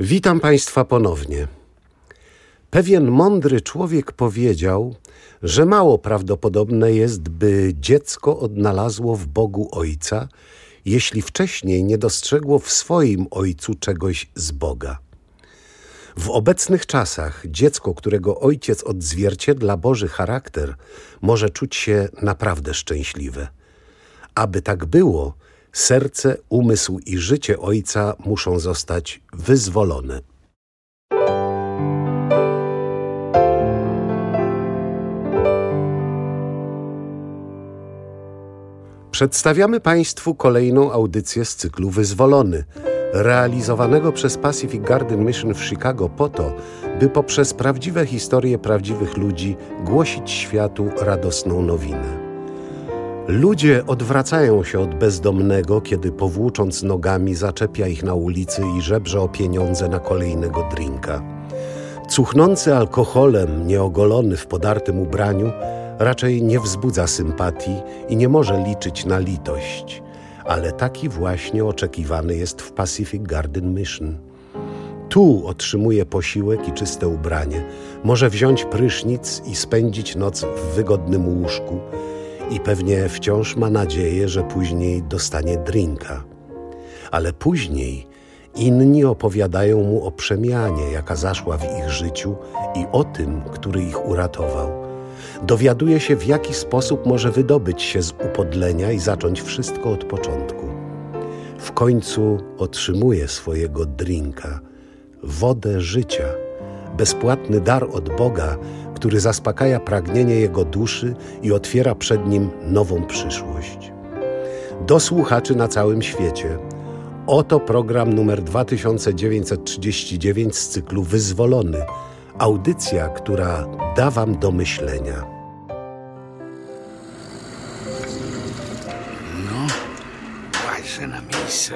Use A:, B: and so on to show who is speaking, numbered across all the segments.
A: Witam Państwa ponownie. Pewien mądry człowiek powiedział, że mało prawdopodobne jest, by dziecko odnalazło w Bogu Ojca, jeśli wcześniej nie dostrzegło w swoim Ojcu czegoś z Boga. W obecnych czasach dziecko, którego ojciec odzwierciedla Boży charakter, może czuć się naprawdę szczęśliwe. Aby tak było, serce, umysł i życie ojca muszą zostać wyzwolone. Przedstawiamy Państwu kolejną audycję z cyklu Wyzwolony, realizowanego przez Pacific Garden Mission w Chicago po to, by poprzez prawdziwe historie prawdziwych ludzi głosić światu radosną nowinę. Ludzie odwracają się od bezdomnego, kiedy powłócząc nogami zaczepia ich na ulicy i żebrze o pieniądze na kolejnego drinka. Cuchnący alkoholem, nieogolony w podartym ubraniu, raczej nie wzbudza sympatii i nie może liczyć na litość, ale taki właśnie oczekiwany jest w Pacific Garden Mission. Tu otrzymuje posiłek i czyste ubranie, może wziąć prysznic i spędzić noc w wygodnym łóżku i pewnie wciąż ma nadzieję, że później dostanie drinka. Ale później inni opowiadają mu o przemianie, jaka zaszła w ich życiu i o tym, który ich uratował. Dowiaduje się, w jaki sposób może wydobyć się z upodlenia i zacząć wszystko od początku. W końcu otrzymuje swojego drinka, wodę życia, bezpłatny dar od Boga, który zaspokaja pragnienie jego duszy i otwiera przed nim nową przyszłość. Do słuchaczy na całym świecie. Oto program numer 2939 z cyklu Wyzwolony. Audycja, która da Wam do myślenia.
B: No, Patrzę na miejsce.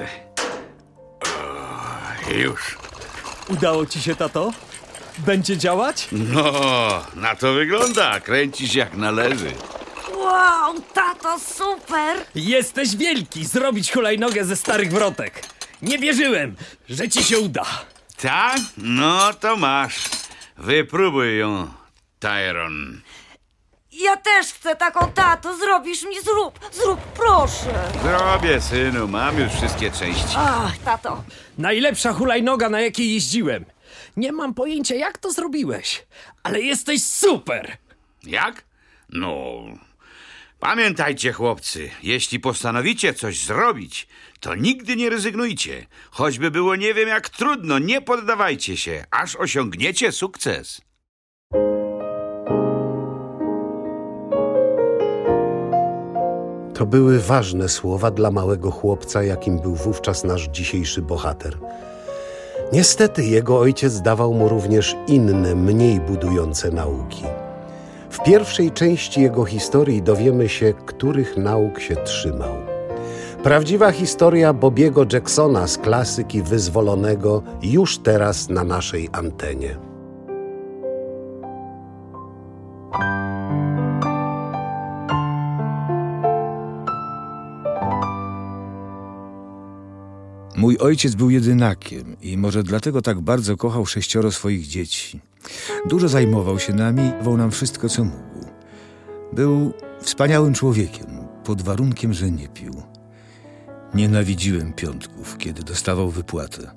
B: O, już.
C: Udało ci się, tato? Będzie działać?
B: No, na to wygląda. Kręcisz jak należy.
D: Wow, tato, super!
C: Jesteś wielki! Zrobić hulajnogę ze starych wrotek. Nie wierzyłem, że ci się uda.
B: Tak? No to masz. Wypróbuj ją, Tyron.
D: Ja też chcę taką, tato, zrobisz mi, zrób, zrób, proszę.
B: Zrobię, synu. Mam już wszystkie części.
D: Ach, tato,
C: Najlepsza hulajnoga, na jakiej jeździłem. Nie mam pojęcia, jak to zrobiłeś, ale jesteś super!
B: Jak? No. Pamiętajcie, chłopcy, jeśli postanowicie coś zrobić, to nigdy nie rezygnujcie. Choćby było nie wiem jak trudno, nie poddawajcie się, aż osiągniecie sukces.
A: To były ważne słowa dla małego chłopca, jakim był wówczas nasz dzisiejszy bohater. Niestety jego ojciec dawał mu również inne, mniej budujące nauki. W pierwszej części jego historii dowiemy się, których nauk się trzymał. Prawdziwa historia Bobiego Jacksona z klasyki wyzwolonego już teraz na naszej antenie.
E: Mój ojciec był jedynakiem i może dlatego tak bardzo kochał sześcioro swoich dzieci. Dużo zajmował się nami dawał nam wszystko, co mógł. Był wspaniałym człowiekiem, pod warunkiem, że nie pił. Nienawidziłem piątków, kiedy dostawał wypłatę.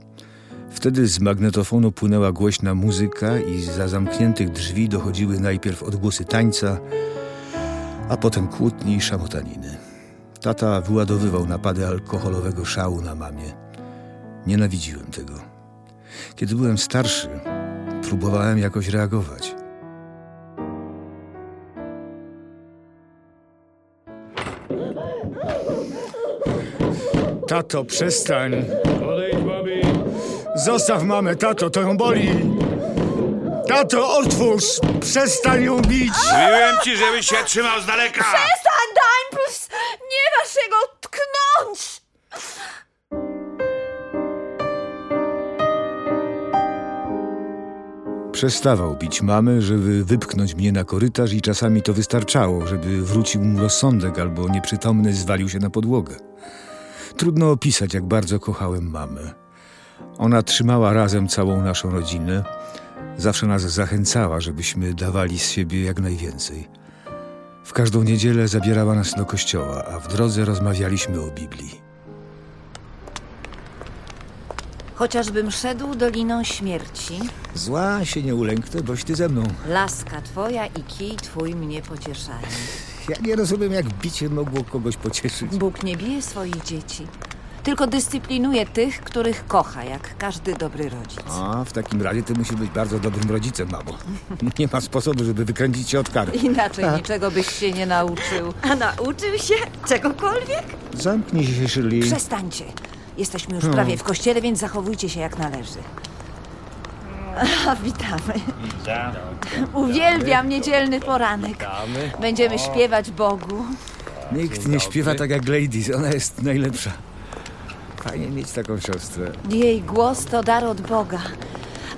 E: Wtedy z magnetofonu płynęła głośna muzyka i za zamkniętych drzwi dochodziły najpierw odgłosy tańca, a potem kłótni i szamotaniny. Tata wyładowywał napady alkoholowego szału na mamie. Nienawidziłem tego. Kiedy byłem starszy, próbowałem jakoś reagować. Tato, przestań.
F: Odejdź, Bobby!
E: Zostaw mamę, tato, to ją boli. Tato, otwórz! Przestań ją bić!
B: Mówiłem ci, żebyś się trzymał z daleka!
D: przestań, daj, plus, nie masz się go tknąć!
E: Przestawał bić mamę, żeby wypchnąć mnie na korytarz i czasami to wystarczało, żeby wrócił mu rozsądek albo nieprzytomny zwalił się na podłogę. Trudno opisać, jak bardzo kochałem mamę. Ona trzymała razem całą naszą rodzinę. Zawsze nas zachęcała, żebyśmy dawali z siebie jak najwięcej. W każdą niedzielę zabierała nas do kościoła, a w drodze rozmawialiśmy o Biblii.
F: Chociażbym szedł doliną śmierci,
E: Zła się nie ulęknę, boś ty ze mną.
F: laska twoja i kij twój mnie pocieszają.
E: Ja nie rozumiem, jak bicie mogło kogoś pocieszyć.
F: Bóg nie bije swoich dzieci, tylko dyscyplinuje tych, których kocha, jak każdy dobry rodzic.
E: A, w takim razie ty musisz być bardzo dobrym rodzicem, mamo. Nie ma sposobu, żeby wykręcić cię od kary.
F: Inaczej niczego byś się nie nauczył.
D: A nauczył się czegokolwiek?
E: Zamknij się, Shirley.
F: Przestańcie. Jesteśmy już prawie w kościele, więc zachowujcie się jak należy. A, witamy. Uwielbiam niedzielny poranek. Będziemy śpiewać Bogu.
E: Nikt nie śpiewa tak jak Ladies, ona jest najlepsza. Fajnie mieć taką siostrę.
F: Jej głos to dar od Boga,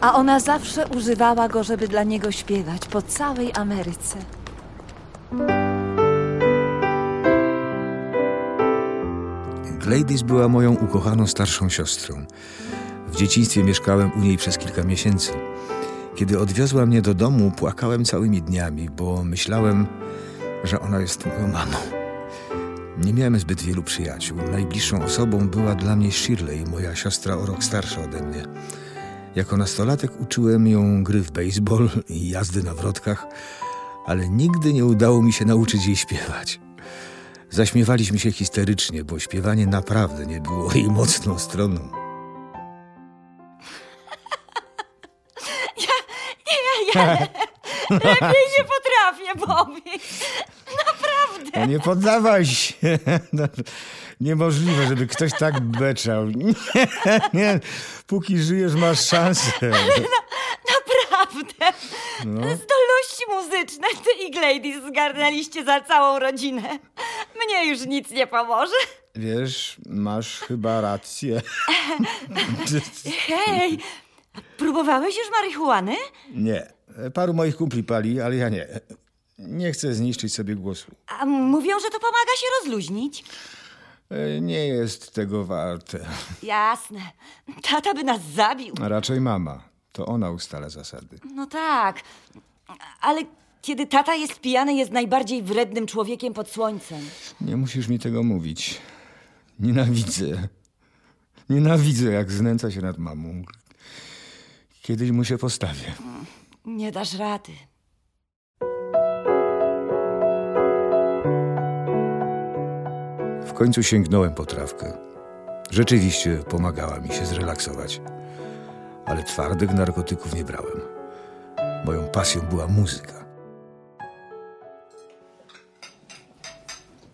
F: a ona zawsze używała go, żeby dla niego śpiewać po całej Ameryce.
E: Gladys była moją ukochaną starszą siostrą. W dzieciństwie mieszkałem u niej przez kilka miesięcy. Kiedy odwiozła mnie do domu, płakałem całymi dniami, bo myślałem, że ona jest moją mamą. Nie miałem zbyt wielu przyjaciół. Najbliższą osobą była dla mnie Shirley, moja siostra o rok starsza ode mnie. Jako nastolatek uczyłem ją gry w baseball i jazdy na wrotkach, ale nigdy nie udało mi się nauczyć jej śpiewać. Zaśmiewaliśmy się histerycznie, bo śpiewanie naprawdę nie było jej mocną stroną.
D: Lepiej nie potrafię, Bobby.
E: No nie poddawaj się. No, niemożliwe, żeby ktoś tak beczał. Nie, nie. Póki żyjesz, masz szansę.
D: Naprawdę. Zdolności muzyczne ty i Gladys zgarnęliście za całą rodzinę. Mnie już nic nie pomoże.
E: Wiesz, masz chyba rację.
D: Hej, próbowałeś już marihuany?
E: Nie. Paru moich kumpli pali, ale ja nie. Nie chcę zniszczyć sobie głosu.
D: A mówią, że to pomaga się rozluźnić.
E: E, Nie jest tego warte.
D: Jasne. Tata by nas zabił.
E: A raczej mama. To ona ustala zasady.
D: No tak, ale kiedy tata jest pijany, jest najbardziej wrednym człowiekiem pod słońcem.
E: Nie musisz mi tego mówić. Nienawidzę. Nienawidzę, jak znęca się nad mamą. Kiedyś mu się postawię.
D: Nie dasz rady.
E: W końcu sięgnąłem po trawkę. Rzeczywiście pomagała mi się zrelaksować. Ale twardych narkotyków nie brałem. Moją pasją była muzyka.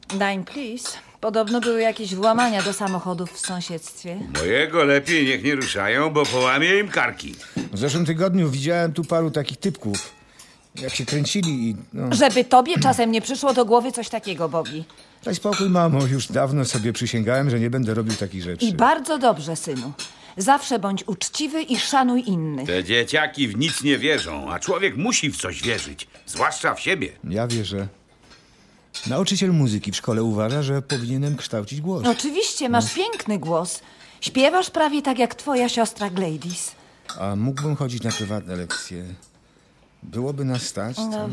F: Dime, please. Podobno były jakieś włamania do samochodów w sąsiedztwie.
B: Mojego lepiej niech nie ruszają, bo połamię im karki.
E: W zeszłym tygodniu widziałem tu paru takich typków. Jak się kręcili i... No,
F: Żeby tobie czasem nie przyszło do głowy coś takiego, Bobby.
E: daj spokój, mamo. Już dawno sobie przysięgałem, że nie będę robił takich rzeczy.
F: I bardzo dobrze, synu. Zawsze bądź uczciwy i szanuj innych.
B: Te dzieciaki w nic nie wierzą, a człowiek musi w coś wierzyć, zwłaszcza w siebie.
E: Ja wierzę. Nauczyciel muzyki w szkole uważa, że powinienem kształcić głos.
F: Oczywiście, masz piękny głos. Śpiewasz prawie tak jak twoja siostra Gladys.
E: A mógłbym chodzić na prywatne lekcje. Byłoby nas stać? co?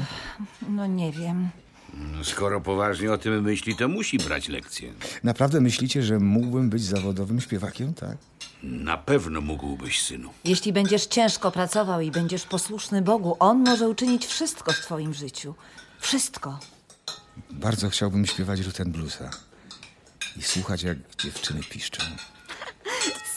F: No nie wiem.
B: No, Skoro poważnie o tym myśli, to musi brać lekcję.
E: Naprawdę myślicie, że mógłbym być zawodowym śpiewakiem, tak?
B: Na pewno mógłbyś, synu.
F: Jeśli będziesz ciężko pracował i będziesz posłuszny Bogu, On może uczynić wszystko w twoim życiu. Wszystko.
E: Bardzo chciałbym śpiewać Ruten Bluesa i słuchać, jak dziewczyny piszczą.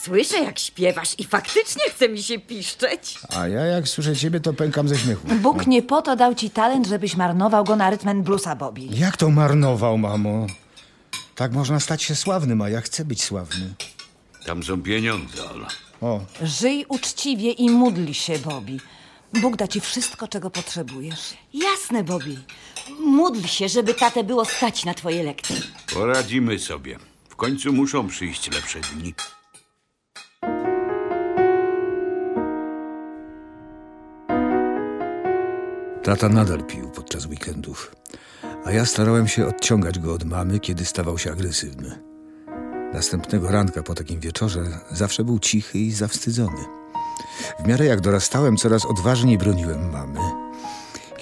D: Słyszę, jak śpiewasz i faktycznie chce mi się piszczeć.
E: A ja, jak słyszę ciebie, to pękam ze śmiechu.
F: Bóg nie po to dał ci talent, żebyś marnował go na rytm and bluesa, Bobby.
E: Jak to marnował, mamo? Tak można stać się sławnym, a ja chcę być sławny.
B: Tam są pieniądze, Ola.
E: O,
F: Żyj uczciwie i módl się, Bobby. Bóg da ci wszystko, czego potrzebujesz.
D: Jasne, Bobby. Módl się, żeby tatę było stać na twoje lekcje.
B: Poradzimy sobie. W końcu muszą przyjść lepsze dni.
E: tata nadal pił podczas weekendów, a ja starałem się odciągać go od mamy, kiedy stawał się agresywny. Następnego ranka po takim wieczorze zawsze był cichy i zawstydzony. W miarę jak dorastałem, coraz odważniej broniłem mamy.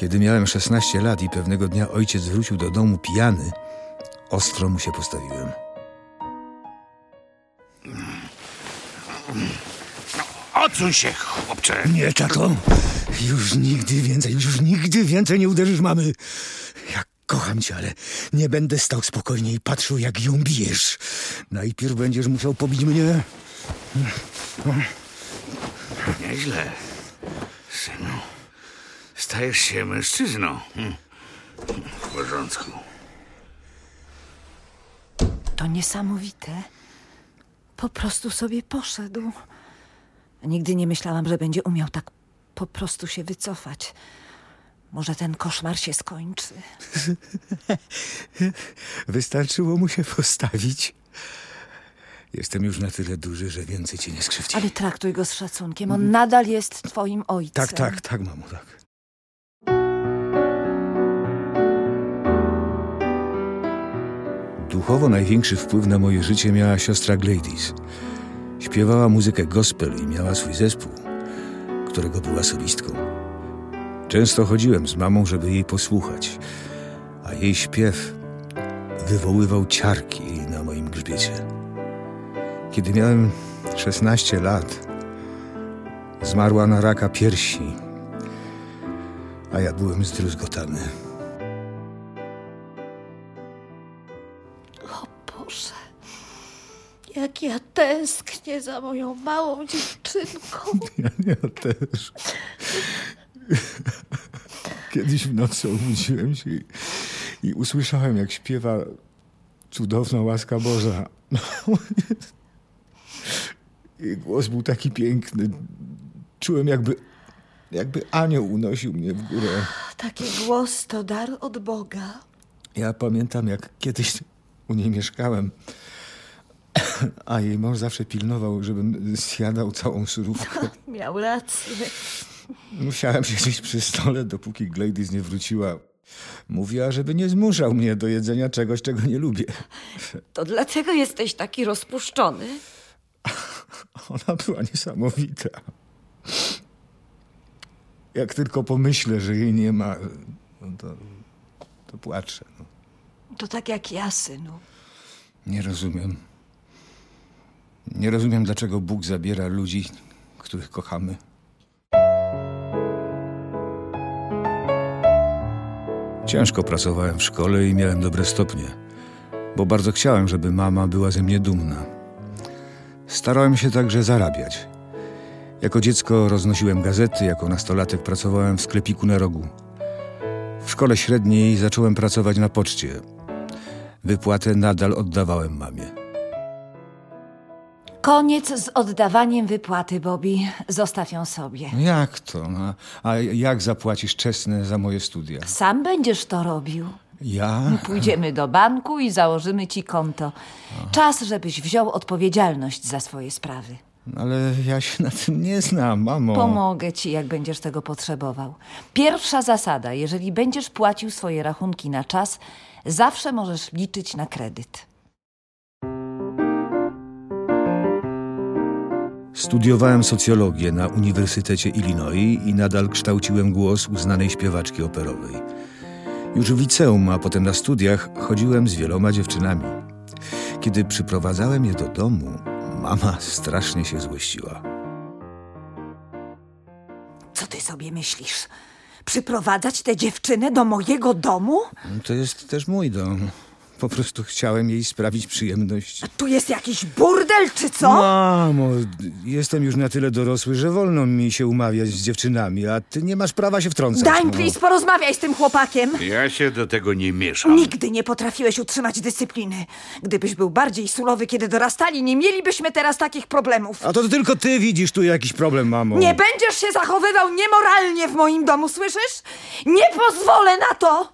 E: Kiedy miałem 16 lat i pewnego dnia ojciec wrócił do domu pijany, ostro mu się postawiłem.
B: Odsuń się, chłopcze.
E: Nie, tato. Już nigdy więcej, już nigdy więcej nie uderzysz mamy. Ja kocham cię, ale nie będę stał spokojnie i patrzył, jak ją bijesz. Najpierw będziesz musiał pobić mnie.
B: Nieźle. Synu, stajesz się mężczyzną. Hm. W porządku.
F: To niesamowite. Po prostu sobie poszedł. Nigdy nie myślałam, że będzie umiał tak po prostu się wycofać. Może ten koszmar się skończy.
E: Wystarczyło mu się postawić. Jestem już na tyle duży, że więcej cię nie skrzywdzi.
F: Ale traktuj go z szacunkiem. On nadal jest twoim ojcem.
E: Tak, tak, tak, mamo, tak. Duchowo największy wpływ na moje życie miała siostra Gladys. Śpiewała muzykę gospel i miała swój zespół, którego była solistką. Często chodziłem z mamą, żeby jej posłuchać, a jej śpiew wywoływał ciarki na moim grzbiecie. Kiedy miałem 16 lat, zmarła na raka piersi, a ja byłem zdruzgotany.
F: Ja tęsknię za moją małą dziewczynką.
E: Ja też. Kiedyś w nocy obudziłem się i, i usłyszałem, jak śpiewa cudowna łaska Boża. Jej głos był taki piękny. Czułem, jakby, jakby anioł unosił mnie w górę.
F: Taki głos to dar od Boga.
E: Ja pamiętam, jak kiedyś u niej mieszkałem, a jej mąż zawsze pilnował, żebym zjadał całą surówkę.
F: Miał rację.
E: Musiałem siedzieć przy stole, dopóki Gladys nie wróciła. Mówiła, żeby nie zmuszał mnie do jedzenia czegoś, czego nie lubię.
D: To dlatego jesteś taki rozpuszczony.
E: Ona była niesamowita. Jak tylko pomyślę, że jej nie ma, no to, to płaczę. No.
F: To tak jak ja, synu.
E: Nie rozumiem. Nie rozumiem, dlaczego Bóg zabiera ludzi, których kochamy. Ciężko pracowałem w szkole i miałem dobre stopnie, bo bardzo chciałem, żeby mama była ze mnie dumna. Starałem się także zarabiać. Jako dziecko roznosiłem gazety, jako nastolatek pracowałem w sklepiku na rogu. W szkole średniej zacząłem pracować na poczcie. Wypłatę nadal oddawałem mamie.
F: Koniec z oddawaniem wypłaty, Bobby. Zostaw ją sobie.
E: No Jak to? A, a jak zapłacisz czesne za moje studia?
F: Sam będziesz to robił.
E: Ja?
F: Pójdziemy do banku i założymy ci konto. Czas, żebyś wziął odpowiedzialność za swoje sprawy.
E: Ale ja się na tym nie znam, mamo.
F: Pomogę ci, jak będziesz tego potrzebował. Pierwsza zasada: jeżeli będziesz płacił swoje rachunki na czas, zawsze możesz liczyć na kredyt.
E: Studiowałem socjologię na Uniwersytecie Illinois i nadal kształciłem głos uznanej śpiewaczki operowej. Już w liceum, a potem na studiach chodziłem z wieloma dziewczynami. Kiedy przyprowadzałem je do domu, mama strasznie się złościła.
F: Co ty sobie myślisz? Przyprowadzać tę dziewczynę do mojego domu?
E: To jest też mój dom. Po prostu chciałem jej sprawić przyjemność.
F: Tu jest jakiś burdel, czy co?
E: Mamo, jestem już na tyle dorosły, że wolno mi się umawiać z dziewczynami, a ty nie masz prawa się wtrącać.
F: Dań,
E: no.
F: please, porozmawiaj z tym chłopakiem.
B: Ja się do tego nie mieszam.
F: Nigdy nie potrafiłeś utrzymać dyscypliny. Gdybyś był bardziej surowy, kiedy dorastali, nie mielibyśmy teraz takich problemów.
E: A to tylko ty widzisz tu jakiś problem, mamo.
F: Nie będziesz się zachowywał niemoralnie w moim domu, słyszysz? Nie pozwolę na to!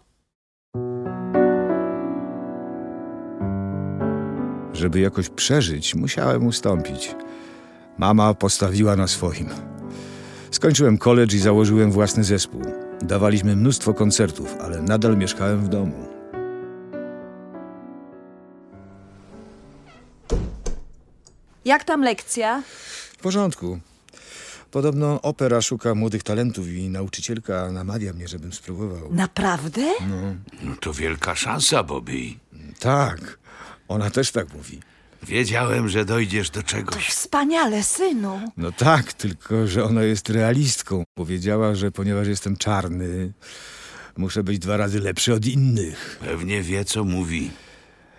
E: Żeby jakoś przeżyć, musiałem ustąpić. Mama postawiła na swoim. Skończyłem college i założyłem własny zespół. Dawaliśmy mnóstwo koncertów, ale nadal mieszkałem w domu.
F: Jak tam lekcja?
E: W porządku. Podobno opera szuka młodych talentów i nauczycielka namawia mnie, żebym spróbował.
F: Naprawdę?
B: No to wielka szansa, Bobby.
E: Tak, ona też tak mówi.
B: Wiedziałem, że dojdziesz do czegoś.
F: Wspaniale, synu.
E: No tak, tylko że ona jest realistką. Powiedziała, że ponieważ jestem czarny, muszę być dwa razy lepszy od innych.
B: Pewnie wie, co mówi.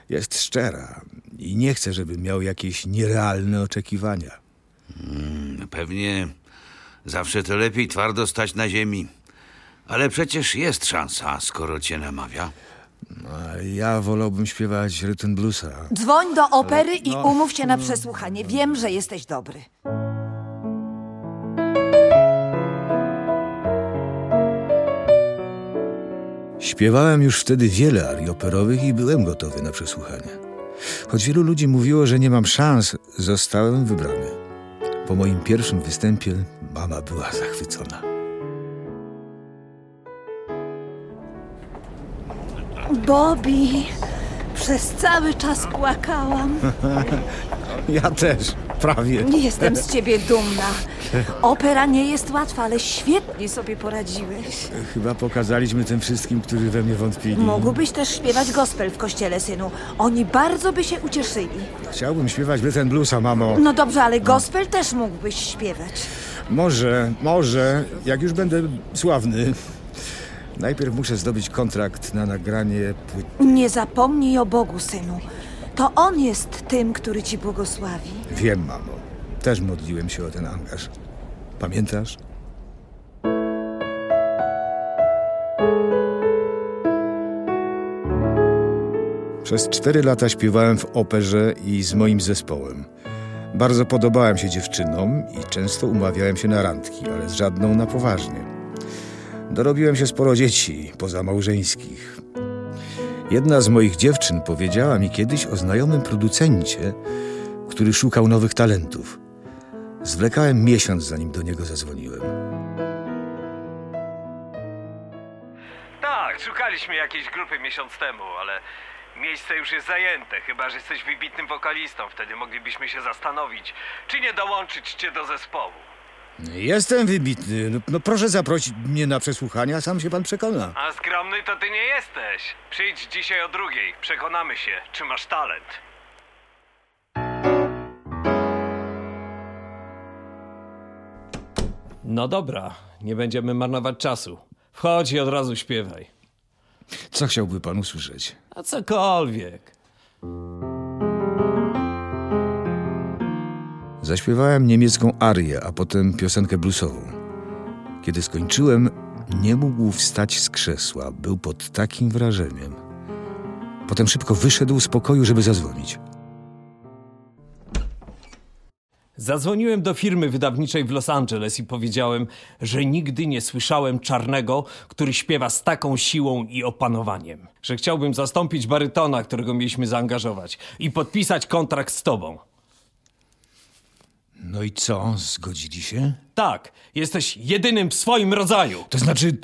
E: Jest szczera i nie chce, żebym miał jakieś nierealne oczekiwania.
B: Pewnie zawsze to lepiej twardo stać na ziemi. Ale przecież jest szansa, skoro cię namawia.
E: A ja wolałbym śpiewać rytm bluesa.
F: Dzwoń do opery i umów się na przesłuchanie. Wiem, że jesteś dobry.
E: Śpiewałem już wtedy wiele arii operowych i byłem gotowy na przesłuchanie. Choć wielu ludzi mówiło, że nie mam szans, zostałem wybrany. Po moim pierwszym występie mama była zachwycona.
F: Bobby, przez cały czas płakałam.
E: Ja też, prawie.
F: Jestem z ciebie dumna. Opera nie jest łatwa, ale świetnie sobie poradziłeś.
E: Chyba pokazaliśmy tym wszystkim, którzy we mnie wątpili.
F: Mógłbyś też śpiewać gospel w kościele, synu. Oni bardzo by się ucieszyli.
E: Chciałbym śpiewać rytm bluesa, mamo.
F: No dobrze, ale gospel też mógłbyś śpiewać.
E: Może, może, jak już będę sławny. Najpierw muszę zdobyć kontrakt na nagranie płyt.
F: Nie zapomnij o Bogu, synu. To On jest tym, który ci błogosławi.
E: Wiem, mamo. Też modliłem się o ten angaż. Pamiętasz? Przez cztery lata śpiewałem w operze i z moim zespołem. Bardzo podobałem się dziewczynom i często umawiałem się na randki, ale z żadną na poważnie. Dorobiłem się sporo dzieci pozamałżeńskich. Jedna z moich dziewczyn powiedziała mi kiedyś o znajomym producencie, który szukał nowych talentów. Zwlekałem miesiąc, zanim do niego zadzwoniłem.
G: Tak, szukaliśmy jakiejś grupy miesiąc temu, ale miejsce już jest zajęte, chyba że jesteś wybitnym wokalistą. Wtedy moglibyśmy się zastanowić, czy nie dołączyć cię do zespołu.
E: Jestem wybitny. No, no proszę zaprosić mnie na przesłuchanie, a sam się pan przekona.
G: A skromny to ty nie jesteś. Przyjdź dzisiaj o drugiej, przekonamy się, czy masz talent.
C: No dobra, nie będziemy marnować czasu. Wchodź i od razu śpiewaj.
E: Co chciałby pan usłyszeć?
C: A cokolwiek.
E: Zaśpiewałem niemiecką arię, a potem piosenkę bluesową. Kiedy skończyłem, nie mógł wstać z krzesła. Był pod takim wrażeniem. Potem szybko wyszedł z pokoju, żeby zadzwonić.
C: Zadzwoniłem do firmy wydawniczej w Los Angeles i powiedziałem, że nigdy nie słyszałem czarnego, który śpiewa z taką siłą i opanowaniem. Że chciałbym zastąpić barytona, którego mieliśmy zaangażować i podpisać kontrakt z tobą.
E: No i co? Zgodzili się?
C: Tak, jesteś jedynym w swoim rodzaju.
E: To znaczy,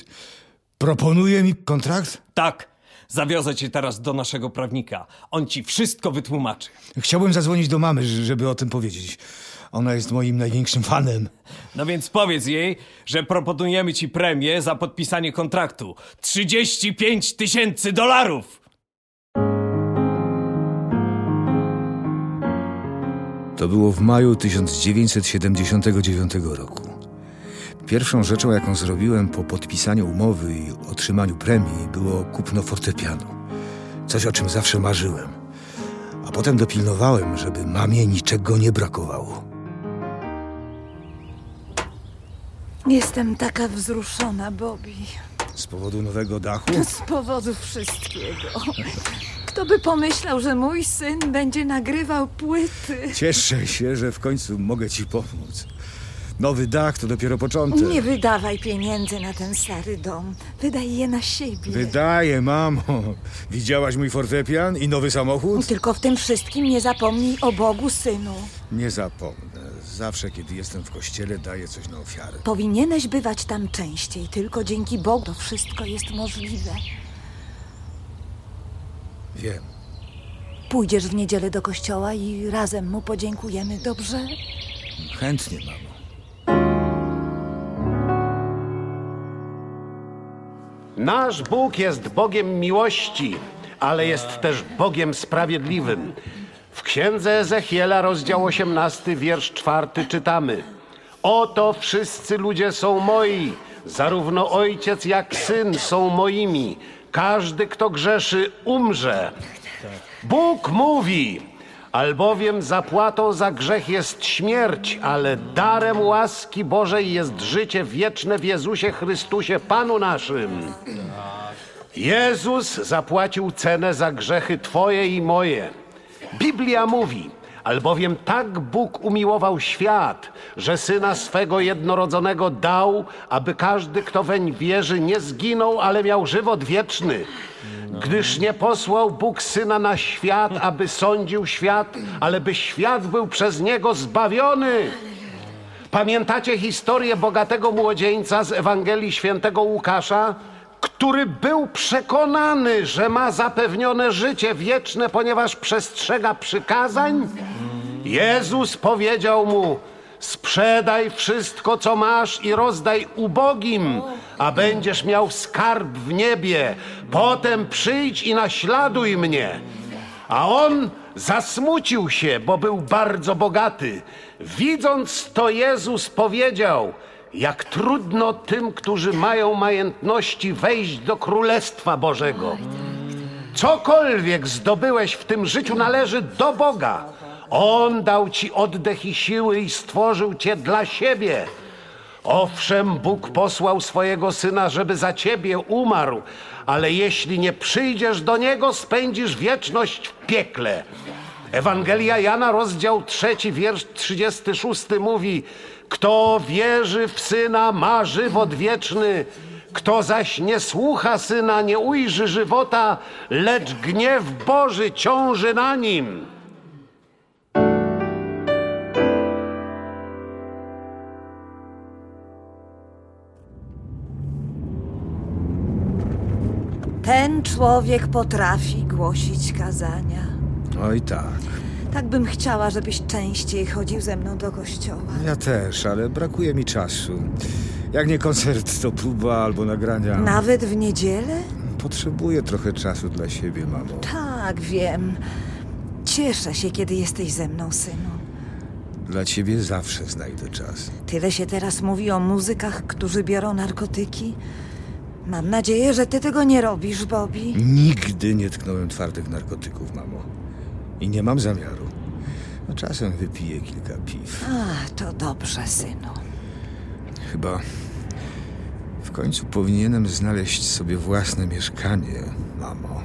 E: proponuje mi kontrakt?
C: Tak, zawiozę cię teraz do naszego prawnika. On ci wszystko wytłumaczy.
E: Chciałbym zadzwonić do mamy, żeby o tym powiedzieć. Ona jest moim największym fanem.
C: No więc powiedz jej, że proponujemy ci premię za podpisanie kontraktu. 35 tysięcy dolarów!
E: To było w maju 1979 roku. Pierwszą rzeczą, jaką zrobiłem po podpisaniu umowy i otrzymaniu premii, było kupno fortepianu. Coś, o czym zawsze marzyłem. A potem dopilnowałem, żeby mamie niczego nie brakowało.
F: Jestem taka wzruszona, Bobby.
E: Z powodu nowego dachu?
F: Z powodu wszystkiego. Kto by pomyślał, że mój syn będzie nagrywał płyty?
E: Cieszę się, że w końcu mogę ci pomóc. Nowy dach to dopiero początek.
F: Nie wydawaj pieniędzy na ten stary dom. Wydaj je na siebie.
E: Wydaje, mamo. Widziałaś mój fortepian i nowy samochód?
F: Tylko w tym wszystkim nie zapomnij o Bogu, synu.
E: Nie zapomnę. Zawsze, kiedy jestem w kościele, daję coś na ofiarę.
F: Powinieneś bywać tam częściej. Tylko dzięki Bogu to wszystko jest możliwe.
E: Wiem.
F: pójdziesz w niedzielę do kościoła i razem mu podziękujemy, dobrze?
E: Chętnie, mamo.
A: Nasz Bóg jest Bogiem miłości, ale jest też Bogiem sprawiedliwym. W księdze Ezechiela, rozdział 18, wiersz 4 czytamy: Oto wszyscy ludzie są moi, zarówno ojciec jak syn są moimi. Każdy, kto grzeszy, umrze. Bóg mówi, albowiem zapłatą za grzech jest śmierć, ale darem łaski Bożej jest życie wieczne w Jezusie Chrystusie, Panu naszym. Jezus zapłacił cenę za grzechy Twoje i moje. Biblia mówi, albowiem tak Bóg umiłował świat, że syna swego jednorodzonego dał, aby każdy, kto weń wierzy, nie zginął, ale miał żywot wieczny. Gdyż nie posłał Bóg syna na świat, aby sądził świat, ale by świat był przez niego zbawiony. Pamiętacie historię bogatego młodzieńca z Ewangelii Świętego Łukasza, który był przekonany, że ma zapewnione życie wieczne, ponieważ przestrzega przykazań? Jezus powiedział mu: Sprzedaj wszystko, co masz i rozdaj ubogim, a będziesz miał skarb w niebie. Potem przyjdź i naśladuj mnie. A on zasmucił się, bo był bardzo bogaty. Widząc to, Jezus powiedział: Jak trudno tym, którzy mają majątności, wejść do królestwa Bożego. Cokolwiek zdobyłeś w tym życiu należy do Boga. On dał ci oddech i siły i stworzył cię dla siebie. Owszem, Bóg posłał swojego syna, żeby za ciebie umarł, ale jeśli nie przyjdziesz do niego, spędzisz wieczność w piekle. Ewangelia Jana, rozdział 3, wiersz 36 mówi: Kto wierzy w syna, ma żywot wieczny. Kto zaś nie słucha syna, nie ujrzy żywota, lecz gniew Boży ciąży na nim.
F: Ten człowiek potrafi głosić kazania.
E: Oj tak.
F: Tak bym chciała, żebyś częściej chodził ze mną do kościoła.
E: Ja też, ale brakuje mi czasu. Jak nie koncert, to próba albo nagrania.
F: Nawet w niedzielę?
E: Potrzebuję trochę czasu dla siebie, mamo.
F: Tak, wiem. Cieszę się, kiedy jesteś ze mną, synu.
E: Dla ciebie zawsze znajdę czas.
F: Tyle się teraz mówi o muzykach, którzy biorą narkotyki. Mam nadzieję, że ty tego nie robisz, Bobby.
E: Nigdy nie tknąłem twardych narkotyków, mamo. I nie mam zamiaru. No, czasem wypiję kilka piw.
F: A, to dobrze, synu.
E: Chyba w końcu powinienem znaleźć sobie własne mieszkanie, mamo.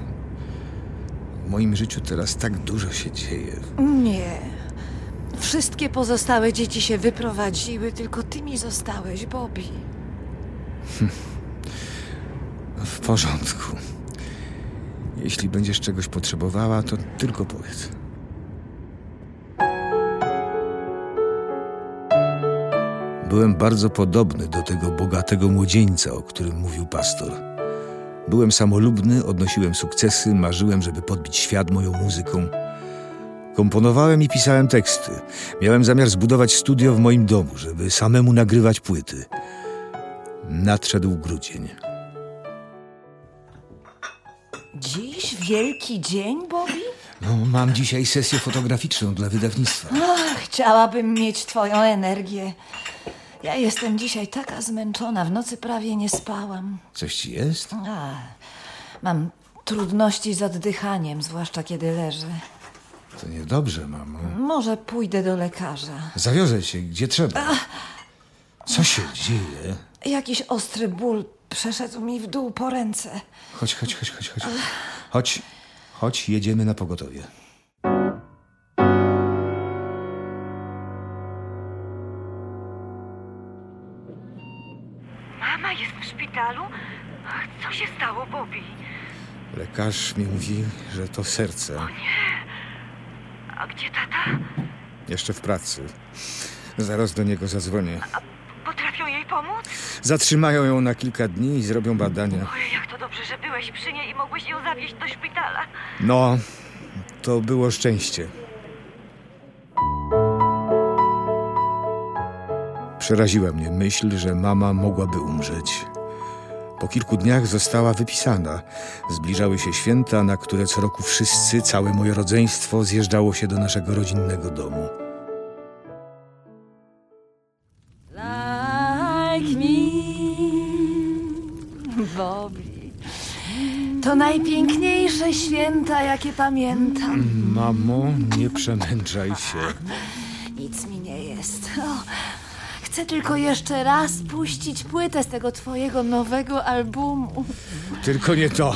E: W moim życiu teraz tak dużo się dzieje.
F: Nie. Wszystkie pozostałe dzieci się wyprowadziły, tylko ty mi zostałeś, Bobby.
E: W porządku. Jeśli będziesz czegoś potrzebowała, to tylko powiedz. Byłem bardzo podobny do tego bogatego młodzieńca, o którym mówił pastor. Byłem samolubny, odnosiłem sukcesy, marzyłem, żeby podbić świat moją muzyką. Komponowałem i pisałem teksty. Miałem zamiar zbudować studio w moim domu, żeby samemu nagrywać płyty. Nadszedł grudzień.
F: Dziś wielki dzień, Bobby?
E: No, mam dzisiaj sesję fotograficzną dla wydawnictwa.
F: Ach, chciałabym mieć twoją energię. Ja jestem dzisiaj taka zmęczona, w nocy prawie nie spałam.
E: Coś ci jest?
F: A, mam trudności z oddychaniem, zwłaszcza kiedy leżę.
E: To niedobrze, mamo.
F: Może pójdę do lekarza.
E: Zawiozę cię, gdzie trzeba. Co się dzieje?
F: Jakiś ostry ból przeszedł mi w dół po ręce.
E: Chodź, chodź, chodź, chodź, chodź. Chodź, chodź, jedziemy na pogotowie.
D: Mama jest w szpitalu? Co się stało, Bobby?
E: Lekarz mi mówi, że to serce.
D: A gdzie tata?
E: Jeszcze w pracy. Zaraz do niego zadzwonię.
D: Potrafią jej pomóc?
E: Zatrzymają ją na kilka dni i zrobią badania.
D: Ojej, jak to dobrze, że byłeś przy niej i mogłeś ją zawieźć do szpitala.
E: No, to było szczęście. Przeraziła mnie myśl, że mama mogłaby umrzeć. Po kilku dniach została wypisana. Zbliżały się święta, na które co roku wszyscy, całe moje rodzeństwo zjeżdżało się do naszego rodzinnego domu.
F: To najpiękniejsze święta, jakie pamiętam.
E: Mamo, nie przemęczaj się.
F: Nic mi nie jest. O, chcę tylko jeszcze raz puścić płytę z tego twojego nowego albumu.
E: Tylko nie to.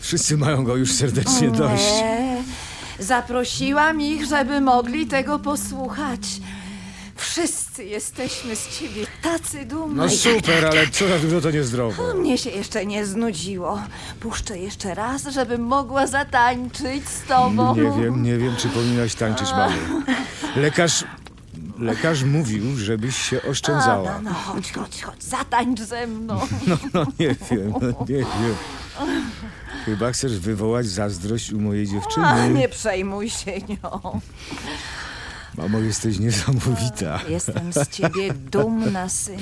E: Wszyscy mają go już serdecznie dość.
F: Nie. Zaprosiłam ich, żeby mogli tego posłuchać. Wszyscy jesteśmy z ciebie tacy dumni.
E: No super, ale co za dużo to niezdrowo.
F: Mnie się jeszcze nie znudziło. Puszczę jeszcze raz, żebym mogła zatańczyć z tobą.
E: Nie wiem, nie wiem, czy powinnaś tańczyć, mamo. Lekarz, lekarz mówił, żebyś się
F: A,
E: oszczędzała.
F: no, no, chodź, chodź, chodź, zatańcz ze mną.
E: No, no nie wiem, no, nie wiem. Chyba chcesz wywołać zazdrość u mojej
F: A,
E: dziewczyny.
F: nie przejmuj się nią.
E: Mamo, jesteś niesamowita.
F: Jestem z ciebie dumna, synu.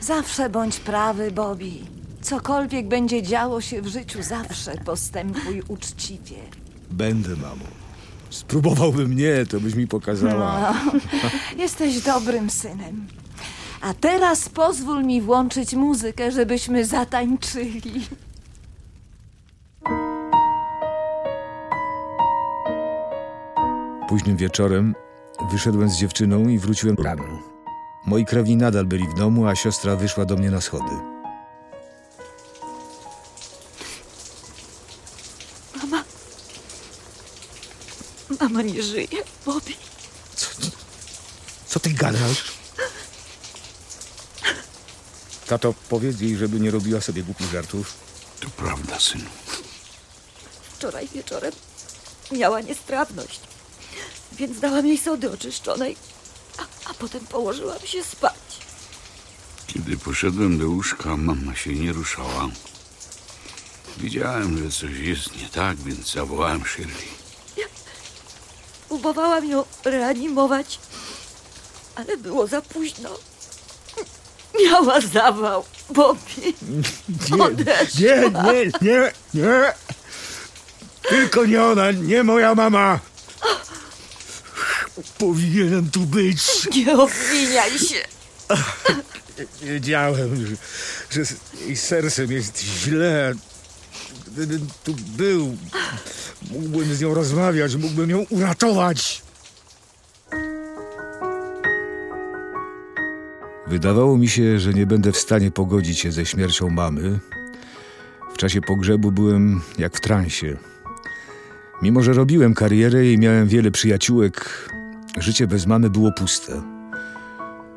F: Zawsze bądź prawy, Bobby. Cokolwiek będzie działo się w życiu, zawsze postępuj uczciwie.
E: Będę, mamo. Spróbowałbym nie, to byś mi pokazała.
F: No, jesteś dobrym synem. A teraz pozwól mi włączyć muzykę, żebyśmy zatańczyli.
E: Późnym wieczorem wyszedłem z dziewczyną i wróciłem rano. Moi krewni nadal byli w domu, a siostra wyszła do mnie na schody.
D: Mama nie żyje, Bobby.
E: Co ty gadasz? Tato, powiedz jej, żeby nie robiła sobie głupich żartów.
B: To prawda, synu.
D: Wczoraj wieczorem miała niestrawność, więc dałam jej sody oczyszczonej, a, a potem położyłam się spać.
B: Kiedy poszedłem do łóżka, mama się nie ruszała. Widziałem, że coś jest nie tak, więc zawołałem Shirley.
D: Próbowałam ją reanimować, ale było za późno. Miała zawał, Bobby.
E: Nie, nie, nie, nie, nie. Tylko nie ona, nie moja mama. Powinienem tu być.
D: Nie obwiniaj się.
E: Wiedziałem, że, z jej sercem jest źle. Gdybym tu był, mógłbym z nią rozmawiać, mógłbym ją uratować. Wydawało mi się, że nie będę w stanie pogodzić się ze śmiercią mamy. W czasie pogrzebu byłem jak w transie. Mimo, że robiłem karierę i miałem wiele przyjaciółek, życie bez mamy było puste.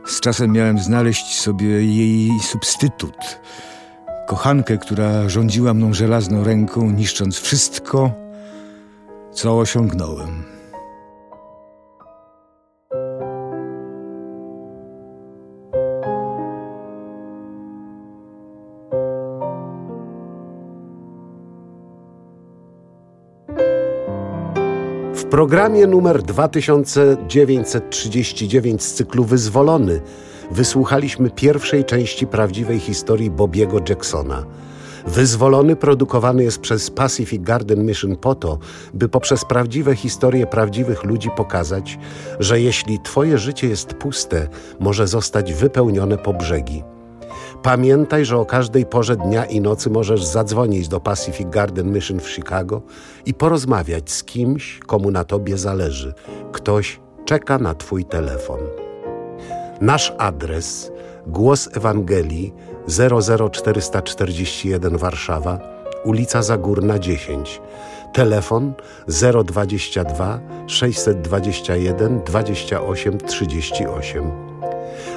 E: Z czasem miałem znaleźć sobie jej substytut. Kochankę, która rządziła mną żelazną ręką, niszcząc wszystko, co osiągnąłem.
A: Programie numer 2939 z cyklu Wyzwolony wysłuchaliśmy pierwszej części prawdziwej historii Bobiego Jacksona. Wyzwolony produkowany jest przez Pacific Garden Mission po to, by poprzez prawdziwe historie prawdziwych ludzi pokazać, że jeśli Twoje życie jest puste, może zostać wypełnione po brzegi. Pamiętaj, że o każdej porze dnia i nocy możesz zadzwonić do Pacific Garden Mission w Chicago i porozmawiać z kimś, komu na tobie zależy. Ktoś czeka na twój telefon. Nasz adres Głos Ewangelii 00441 Warszawa, ulica Zagórna 10. Telefon 022 621 28 38.